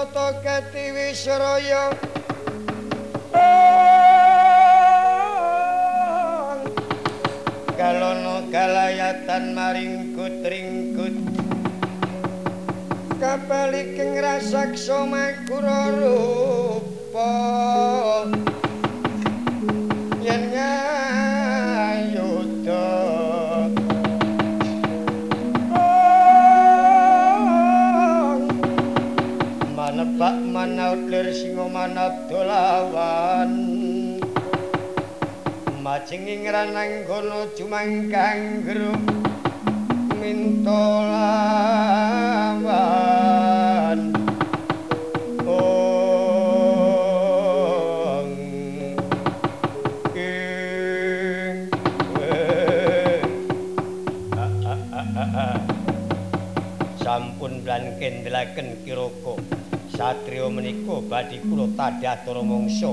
tata kati wisraya kalono kalayatan maringkut ringkut kapaliking rasaksa makura rupa manebak manaut lir singa manap dolawan. Majenging ranang kono jumangkang grup mintolawan ong ing sampun lan kendelaken kiroko satriya menika badhe kula tadhatura mangsa.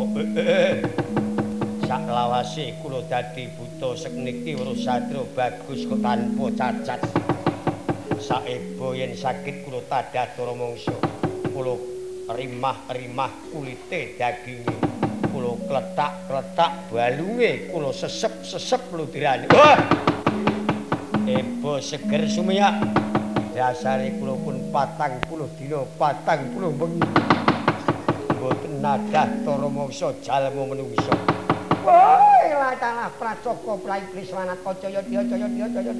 Sak lawase kula dadi buta sekniki weruh satriya bagus kok tanpa cacat. Saebo yen sakit kula tadhatura mangsa. Kula rimah-rimah kulite daginge kula kletak-kletak balunge kula sesep-sesep ludirane wah! Ebo seger sumiyak dasare kula patang puluh dina patang puluh bengi. Mboten nadah tara mangsa jalma menungsa. Woi latalah pracoka prai kriswanat kaca ya dia jaya dia jaya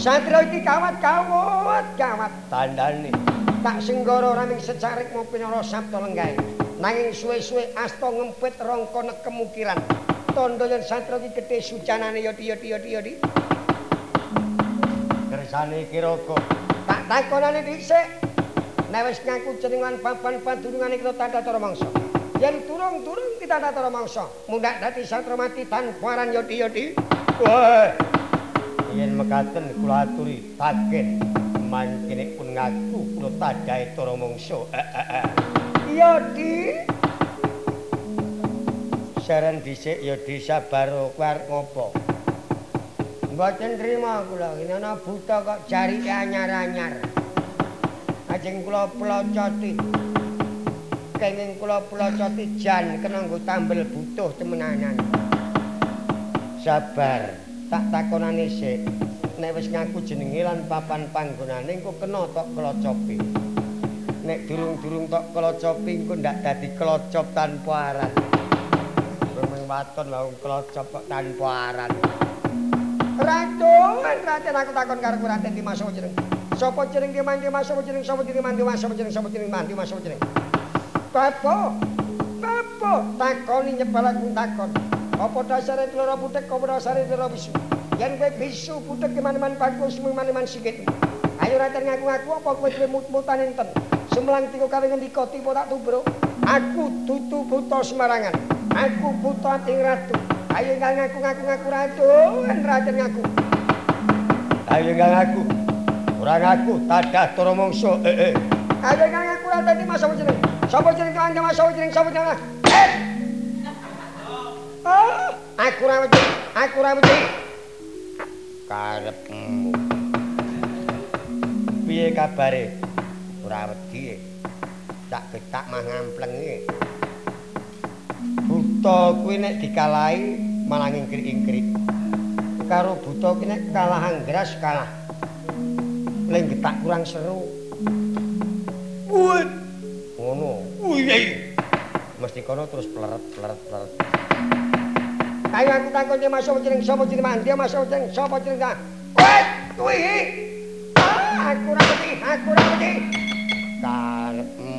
Satria iki kawat kawat kawat tandane. Tak senggara raming secarik ngopi nara sabda lenggahe. Nanging suwe-suwe asta ngempit rangka nekem ukiran tandha yen Satria iki gedhe sucanane ya dia dia dia kersane kiroko tak takonane dhisik. Nek wis ngaku jeneng lan papan padunungane kita tata mangsa. Yen turung-turung kita tata mangsa. Mundak dadi satra mati tanpa aran yodi-yodi. Wah. Yen mekaten kula aturi taken mangkene pun ngaku kula tadahe tara mangsa. Iya di. Saran dhisik ya disabar kowe arep ngopo Mboten trima kula, ana buta kok jari anyar-anyar. Ajeng kula pelocoti. Kenging kula pelocoti jan kena nggo tambel butuh temenanan. Sabar, tak takonane sik. Nek wis ngaku jenenge lan papan panggonane engko kena tok kelocopi. Nek durung-durung tok kelocopi engko ndak dadi kelocop tanpa aran. Rumeng waton wau kelocop kok tanpa aran. Raden, Raden aku takon karo Raden Dimas sapa jeneng? Sapa jeneng Dimas Dimas sapa jeneng? Sapa jeneng Dimas sapa jeneng? Sapa jeneng Dimas sapa jeneng? Bapo. Bapo, takoni nyebal aku takon. Apa dasare telur putek apa dasare telur bisu? Yen kowe bisu putek keman-man bagus man-man sikit. Ayo Raden ngaku-ngaku apa kowe duwe mut-mutan enten? Semlang tiga kali ngendika tiba tak tubruk. Aku dudu buta semarangan. Aku buta ting ratu. Ayo enggak ngaku-ngaku ngaku ratu, kan raden ngaku. Ayo enggak ngaku. Ora ngaku, tadah turu mangsa. Eh eh. Ayo enggak ngaku raden iki masa jeneng. Sapa jeneng kan masa jeneng sapa jeneng? Eh. Oh, aku ra wedi, aku ra wedi. Karepmu. Piye kabare? Ora wedi. Tak getak mah ngamplengi. Buta kuwi nek dikalahi malah ingkrik-ingkrik. Karo buta kuwi nek kalah anggras kalah. Leng getak kurang seru. Wut. Ngono. Wih. Mesti kono terus pleret pleret. Ayo aku takon dia masuk jeneng sapa jeneng mandi masuk jeneng sapa jeneng. Wut. Kuwi. Ah, aku ora ngerti, aku ora ngerti. Karepmu.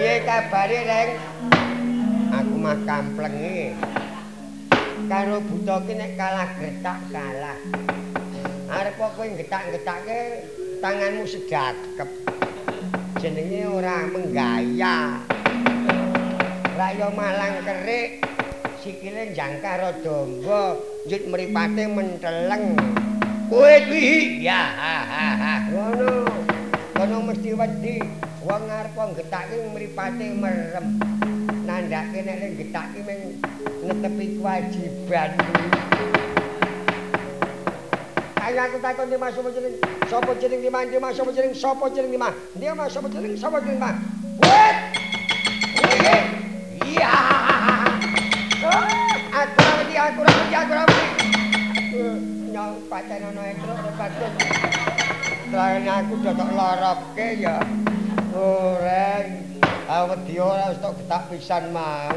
Piye kabare, Reng? Aku mah kamplengi. Karo buta ki nek kalah getak kalah. Arep kok kowe getak-getake tanganmu sedakep. Jenenge ora menggaya. Rayo malang kerik, sikile jangkar rada mba, njut mripate menteleng. Kowe kuwi ya ha ha ha. Ngono. Kono mesti wedi. Wong arep getake mripate merem. Nandake nek ning getake mung netepi kewajiban. Ayo aku takon Dimas sapa jeneng? Sapa jeneng Dimas? Dimas sapa jeneng? Sapa jeneng Dimas? Dimas sapa jeneng? Sapa jeneng Dimas? Wet. Iya. Aku ora wedi, aku ora wedi, aku ora wedi. Nyong paten ana etro patun. Lain aku dodok loroke ya. Oreng. Aku wedi ora wis tok getak pisan mau.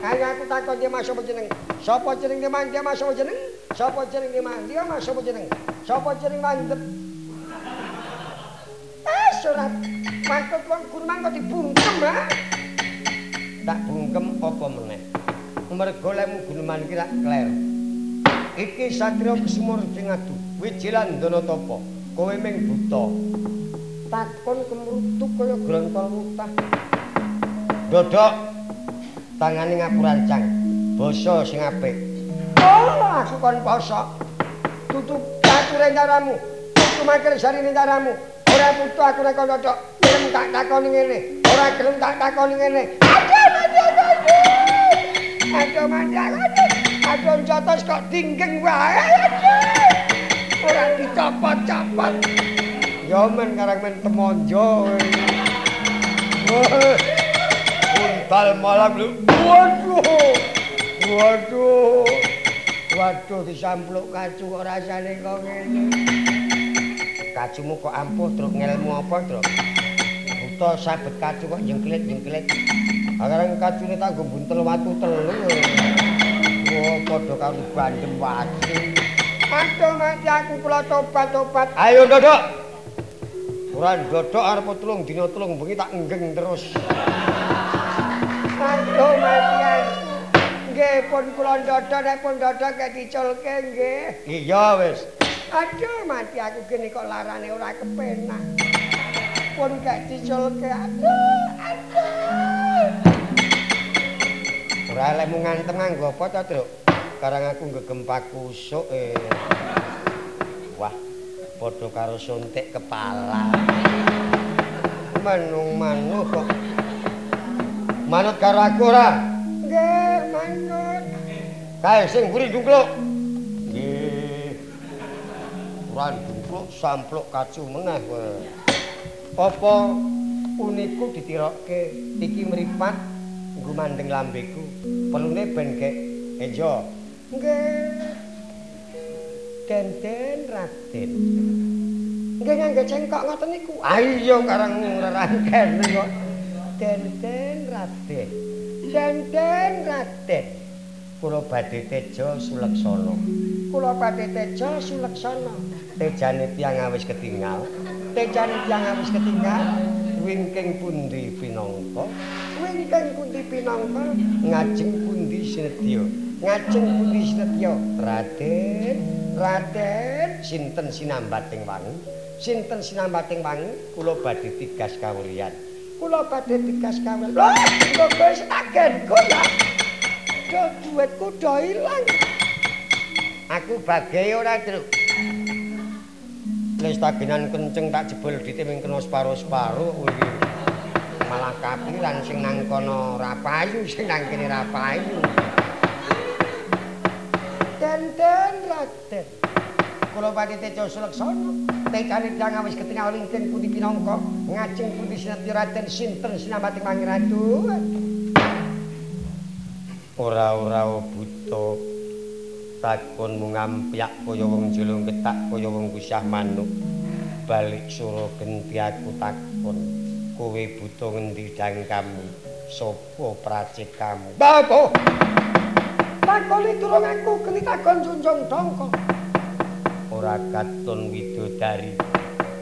Ayo aku takon Dimas sapa jeneng? Sapa jeneng Dimas? Dimas sapa jeneng? Sapa jeneng Dimas? Dimas sapa jeneng? Sapa jeneng mandep? Eh surat mantut wong gurmang kok dibungkem ha? Tak bungkem apa meneh? Mergo lemu guneman iki rak kler. Iki satria kesumur sing adu. Wijilan Danatapa. Kowe ming buta. Takon kemrutuk kaya grontol mutah. Dodok tangane ngapurancang. Basa sing apik. Oh, aku kon basa. Tutup ature caramu. Tutup makil sarine caramu. Ora butuh aku nek dodok. Gelem tak takoni ngene. Ora gelem tak takoni ngene. Aduh, aduh. Aduh, aduh, aduh. Aduh, jotos kok dinggeng wae. Aduh. Ora dicopot-copot. Ya men karang men temonjo. Untal malam lu. Waduh. Waduh. Waduh disampluk kacu kok rasane kok ngene. Kacumu kok ampuh truk ngelmu apa truk? Buta sabet kacu kok jengklit-jengklit. Agareng kacune tak nggo buntel watu telu. Wah, padha karo bandem watu. Aduh, mati aku kula tobat-tobat. Ayo, Dodok. Ora ndodok arep tulung dina tulung bengi tak nggeng terus. Aduh mati aku. Nggih pun kula ndodok nek pun ndodok kek diculke nggih. Iya wis. Aduh mati aku gene kok larane ora kepenak. Pun kek diculke. Aduh, aduh. Ora lekmu ngantem nganggo apa to, Truk? Karang aku ngegem kusuk eh. Wah, padha karo suntik kepala. Manung manuh kok. Manut karo aku ora? Nggih, manut. Kae sing mburi dungkluk. Nggih. Ora dungkluk sampluk kacu meneh kowe. Apa uniku ditirokke iki mripat nggo mandeng lambeku. Pelune ben gek ejo. Nggih. Den-den Raden. Nggih nganggo cengkok ngoten niku. Ah iya karang rerangken kok. Den-den Raden. Den-den Raden. Kula badhe teja suleksana. Kula badhe teja suleksana. Tejane tiyang awis ketinggal. Tejane tiyang awis ketinggal. Wingking pundi pinangka? Wingking pundi pinangka? Ngajeng pundi sinedya? Ngajeng pundi sinedya? Raden, Raden, sinten sinambating wangi? Sinten sinambating wangi? Kula badhe tigas kawulyan. Kula badhe tigas kawulyan. Lho, kok wis agenku ya? Do duitku do ilang. Aku bagai ora, Truk. Les taginan kenceng tak jebol ditiming kena separo-separo kuwi. Malah kapiran sing nang kono rapayu, sing nang kene rapayu. Den-den Raden. Kula badhe tejo seleksana. Tekane tiyang wis ketingal lingken pundi pinangka, ngajeng pundi sinatya Raden sinten sinambating mangi ratu. Ora-ora buta takonmu ngampyak kaya wong julung ketak kaya wong kusah manuk. Balik sura genti aku takon, kowe buta ngendi dangkamu? Sopo pracikamu? Bapak. Takoni durung aku geni takon junjung dongko. ora katon widodari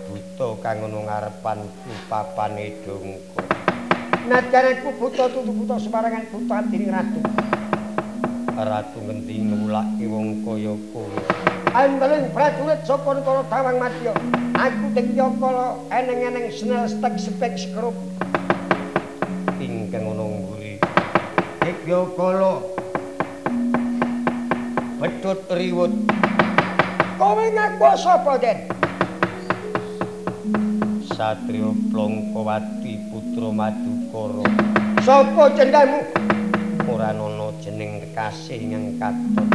buta kang ana ngarepanku papane dongko. Najareku buta tutu buta sembarangan buta dening ratu. Ratu ngendi ngulake wong kaya kowe? Andeling prajurit sapa karo tawang madya. Aku dekyakala eneng-eneng senel stek spek skrup ingkang ana mburi dekyakala Bedut riwut. Kowe ngaku sapa den? Satrio Plongkowati putra Madukara. Sapa jenengmu? Ora ana jeneng kekasih nyang katon.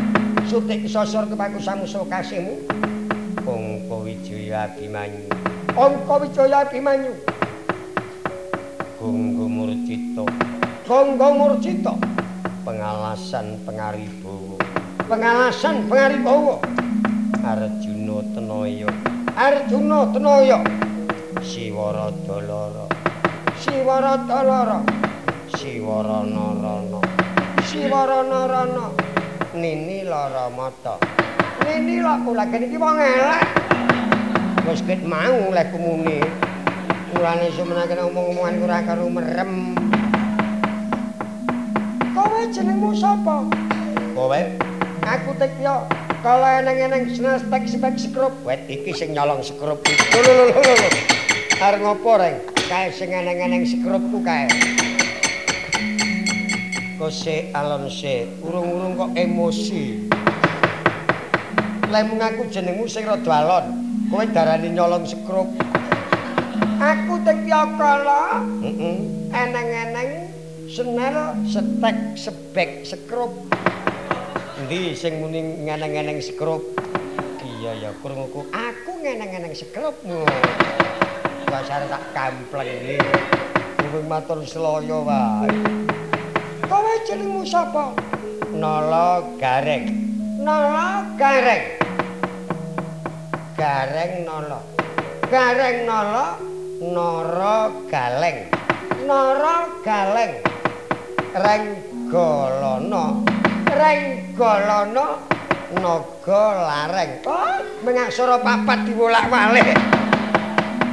Sutik sosor kepaku samusa kasihmu. Angka Wijaya Abimanyu. Angka Wijaya Abimanyu. Gonggo Murcita Gonggo Murcita Pengalasan Pengaribawa Pengalasan Pengaribawa Arjuna Tenaya. Arjuna Tenaya. Siwara Dalara Siwara Dalara Siwara Narana. Siwara Narana. Nini Lara Mata Nini lak kula kene iki wong elek. Wis ket mau lek kumune. Mulane semenake omong-omongan ora karo merem. Kowe jenengmu sapa? Kowe Aku Tekya kalau eneng-eneng stek spek skrup wet iki sing nyolong skrup iki. Lho lho lho lho Arep ngopo reng? Kae sing eneng-eneng skrupku kae. Kose alon se urung-urung kok emosi. Lemu ngaku jenengmu sing rada alon kowe darani nyolong skrup Aku Tekya kala heeh eneng-eneng senel stek sebek skrup Endi sing muni ngeneng-ngeneng skrup? Iya ya, krunguku. Aku ngeneng-ngeneng skrupmu. Dasar tak kampleng iki. Kuwi matur selaya wae. Kowe jenengmu sapa? Nala Gareng. Nala Gareng. Gareng Nala. Gareng Nala Nara Galeng. Nara Galeng. Renggolana. Renggolana Naga Lareng. Oh, mengaksara papat diwolak-walik.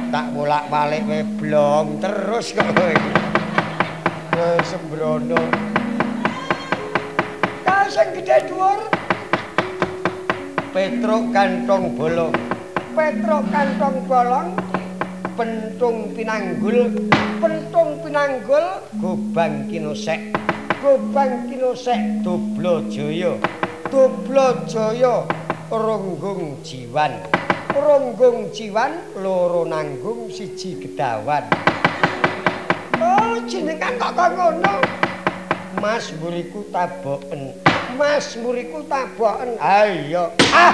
Tak wolak-walik we blong terus kok kowe. Kowe sembrono. kau sing gedhe dhuwur, Petruk kantong bolong, Petro kantong bolong, pentung pinanggul, pentung pinanggul, gobang kinosek, gobang kinosek, doblo jaya, doblo jaya, runggung jiwan, ronggung jiwan. loro nanggung siji gedawan. Oh, jenengan kok kok ngono? Mas mburiku taboken. Mas muriku taboken. Ayo. Ah.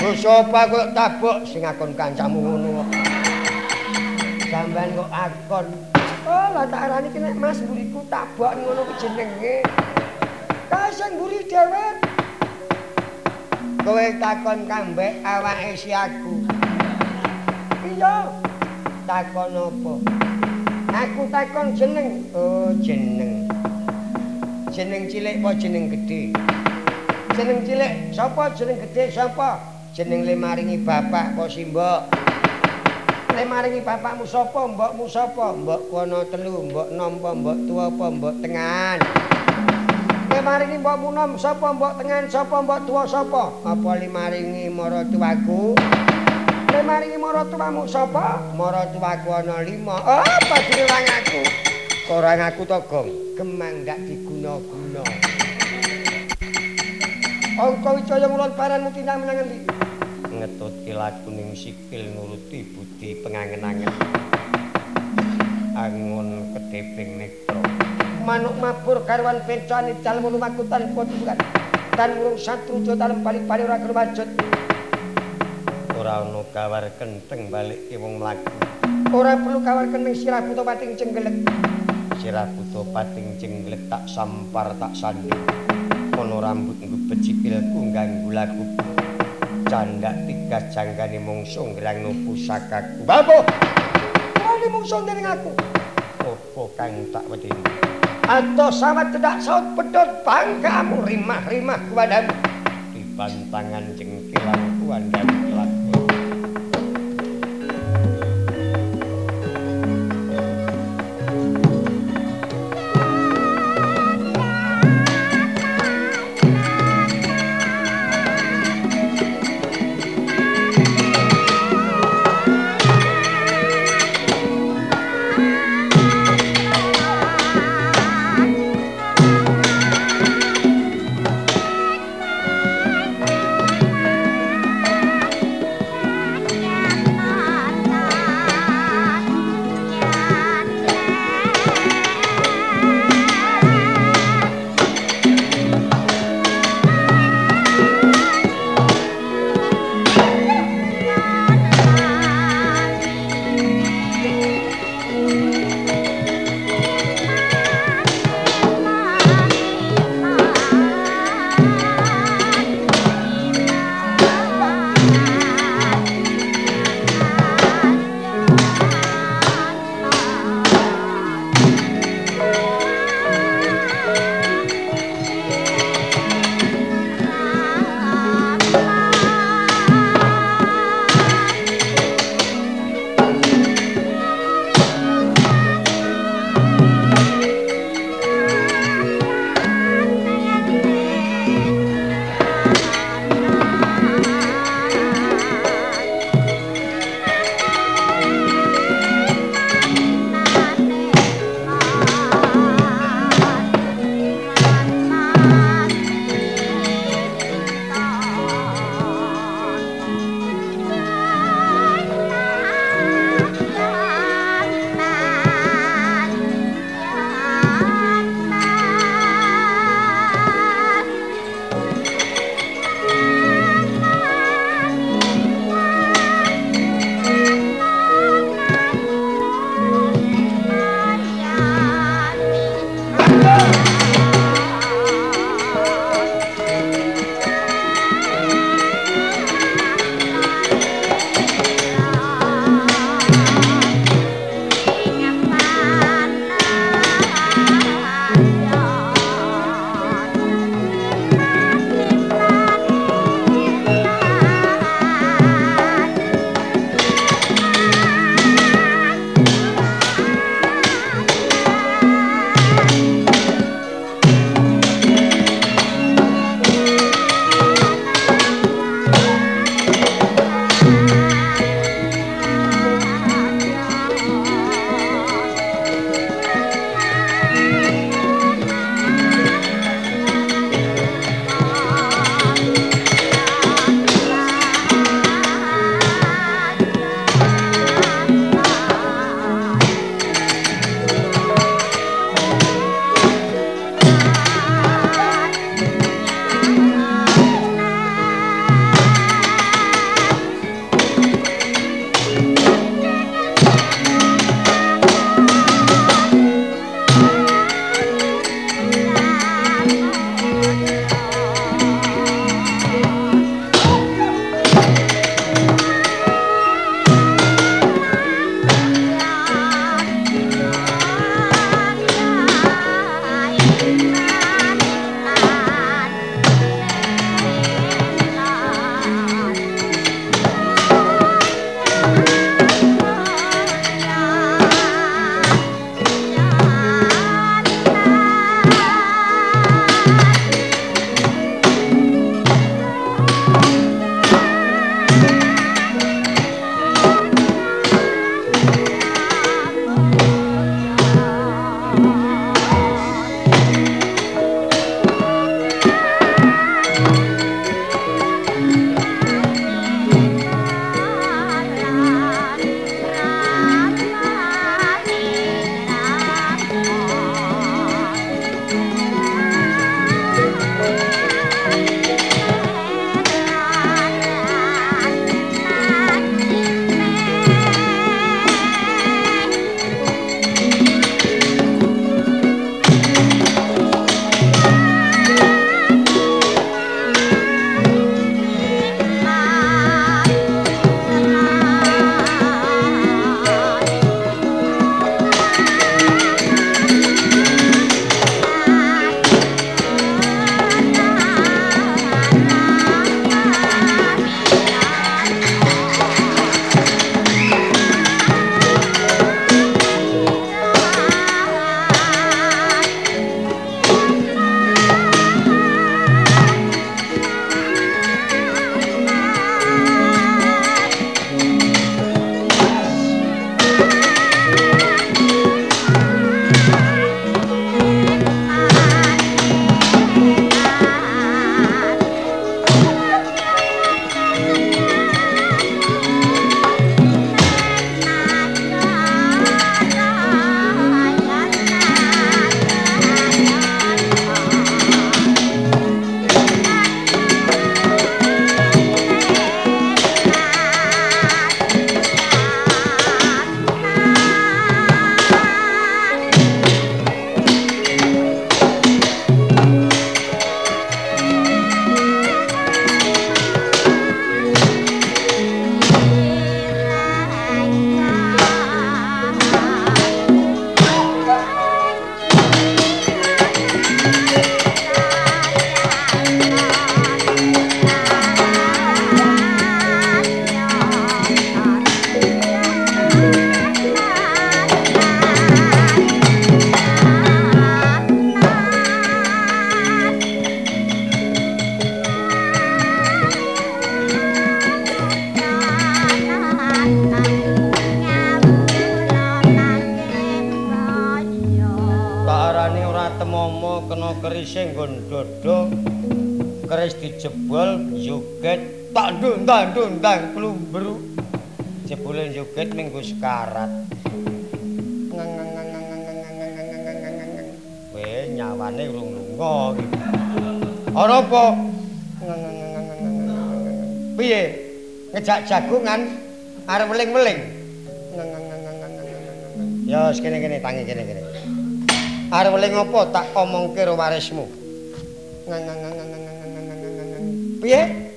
Dosa apa kok tabok sing akon kancamu ngono kok. Sampeyan kok akon. Oh, lah tak arani ki nek Mas muriku taboken ngono ku jenenge. Kau sing mburi dhewe. Kowe takon kambek awake si aku. Iya, Takon apa? aku takon jeneng. Oh, jeneng. Jeneng cilik apa jeneng gedhe? Jeneng cilik sapa? Jeneng gedhe sapa? Jeneng le maringi bapak apa simbok? Le maringi bapakmu sapa? Mbokmu sapa? Mbok kono telu, mbok nom apa mbok tua apa mbok tengan? Le maringi mbokmu nom sapa? Mbok tengan sapa? Mbok tuwa sapa? Apa le maringi maratuwaku? Le maringi maratuwamu sapa? Maratuwaku ana lima. Oh, padune wang aku. Orang aku to, Gong. Gemang gak diguna-guna. Angka Wijaya ngulon paranmu tindak menang endi? Ngetutke laku ning sikil nuruti budi pengangen-angen. Angon keteping netra. Manuk mabur garwan pencane dalem lumakutan podukan. Dan urung satru jo dalem bali-bali ora kerwajut. Ora ana kawar kenteng balik wong mlaku. Ora perlu kawar kening sirah buta pating cenggelek. Sirah buta pating cengglek tak sampar tak sandi. Ono rambut nggubet sikilku ganggu laku. Candak tiga janggane mungsu ngrangno pusakaku. Bapo, Wani mungsuh dening aku. apa kang tak wedeni? Ato sawat cedak saut pedot banggamu rimah-rimah kuadamu. Dibantangan cengkilan kuandang joget tak ndundang ndundang klumbru jebule joget minggu sekarat we nyawane urung lunga ana apa piye ngejak jagungan arep weling-weling ya kene kene tangi kene kene arep weling apa tak omongke karo warismu piye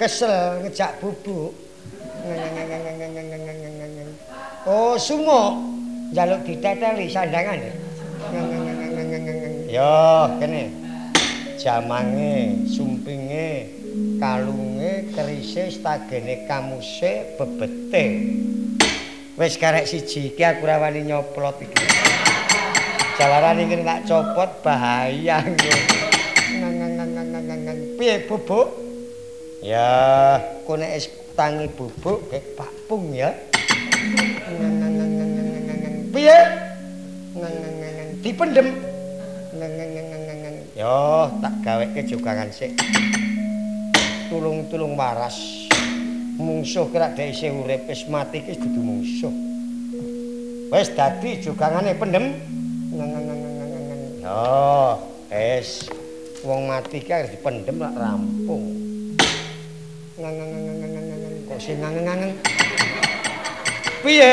kesel ngejak bubuk oh sumo njaluk diteteli sandangan ya kene jamange, sumpinge, kalunge, kerise, stagene, kamuse, bebete. Wis karek siji iki aku ora wani nyoplot iki. Jalaran iki tak copot bahaya. Piye bubuk? Ya, kok nek tangi bubuk kek pakpung ya. Piye? Dipendem. Yo, tak gaweke jogangan sik. Tulung-tulung waras. Mungsuh kira dhek isih urip wis mati iki dudu mungsuh. Wis dadi jogangane pendem. Yo, es wong mati ki harus dipendem lak rampung. Kok sing ngangen-ngangen. Piye?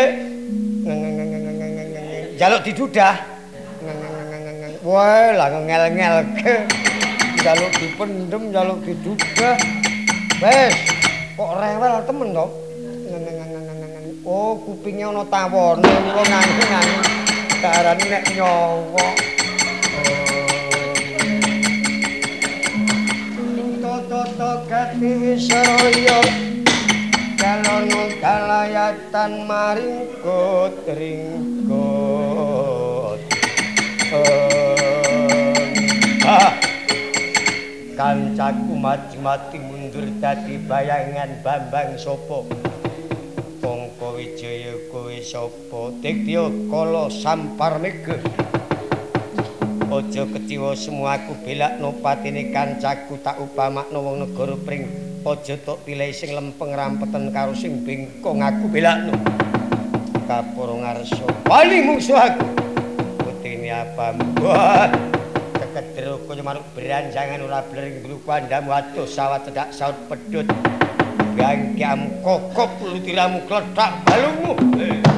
Jaluk didudah. Wah, lah ngel-ngelke. Jaluk dipendem, jaluk diduga. Wes, kok rewel temen to? Oh, kupingnya ana tawone, mulo nganggo-nganggo. Darane nek nyawa. Toto gati wisraya Kalono kalayatan maringkut ringkut kancaku mati-mati mundur dadi bayangan Bambang Sopo. Tongko Wijaya kowe sapa? Diktiya kala Samparnega Aja keciwa semua aku belakno patine kancaku tak upamakno wong negara pring. Aja tok pilih sing lempeng rampeten karo sing bengkong aku belakno. Kapura ngarsa wali musuh aku. Putine apa mbah kedero kaya manuk beranjangan ora blering glu kandamu atuh sawat cedak saut pedut gangkiam kokok lutiramu kletak balungmu. solah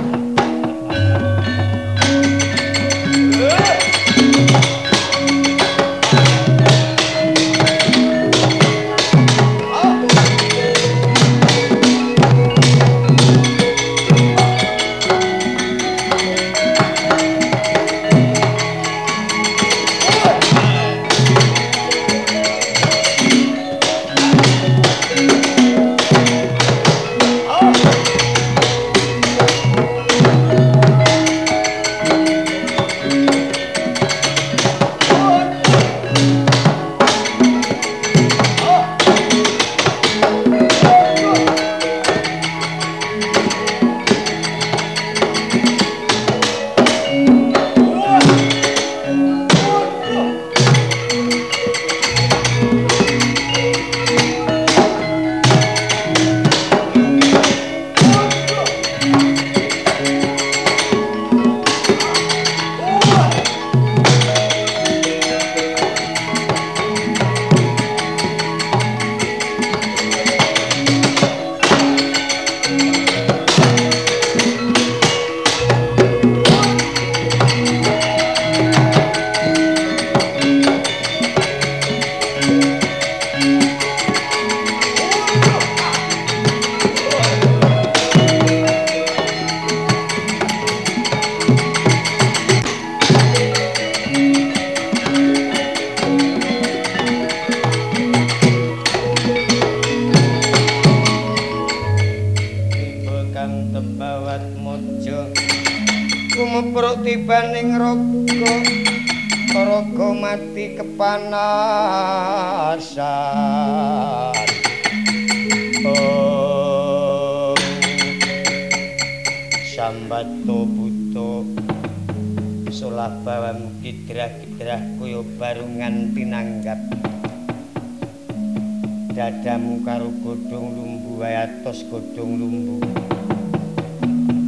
dadamu karo godhong lumbu wayatos godhong lumbu.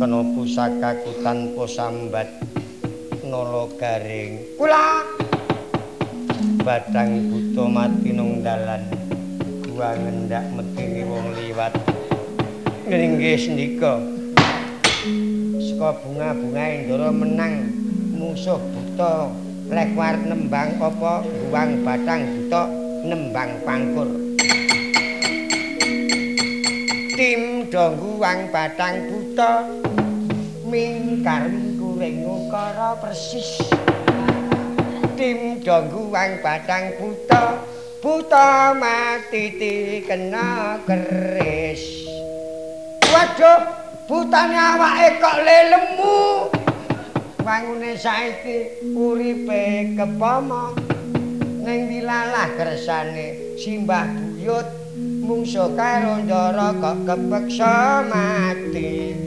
Kena pusakaku tanpa sambat nolo garing. Kula! Badang buta mati nang dalan gua ngendak metini wong liwat. Nggih sendika. Saka bunga-bunga ndara menang. Musuh buta. Lekwar nembang apa buang batang buta nembang pangkur tim dongguang batang buta mingkar mingkuring ukara persis. Tim dongguang batang buta buta mati kena keris. Waduh butane awake kok lelemu? Wangune saiki uripe kepama. Ning dilalah kersane simbah buyut mungso karo ndara kok kepeksa mati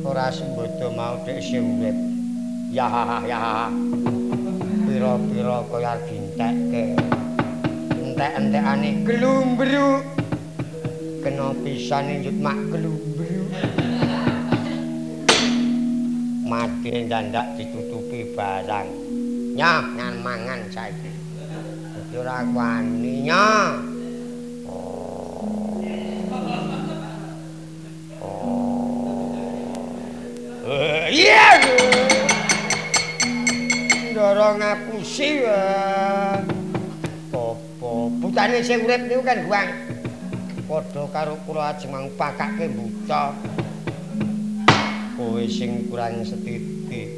ora sembodo mau dek urip ya ya pira-pira kaya dintekke entek-entekane glumbru kena pisane njut mak glumbru mati ndandak ditutupi barang. Nyah, ngan mangan saiki. Ora wani nyah. Iya. Ndara ngapusi. Apa putane sing urip niku kan guang. Padha karo kula ajeng pakake buta. kowe sing kurang setitik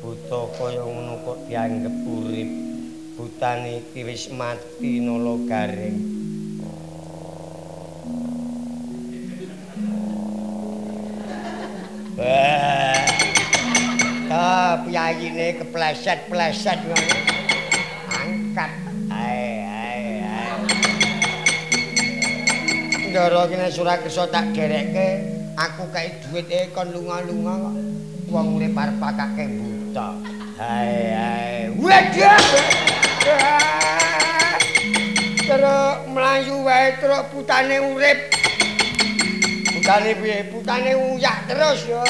buta kaya ngono kok dianggep urip butane iki wis mati nolo garing Piyayine kepleset-pleset ngono. Angkat. Ae, ae, ae. Ndara kene Surakarsa tak gerekke, aku kae dhuwit e kon lunga-lunga kok. Wong urip arep pakake buta. Hae hae. Waduh. Terus mlayu wae terus putane urip. Putane piye? Putane uyak terus ya.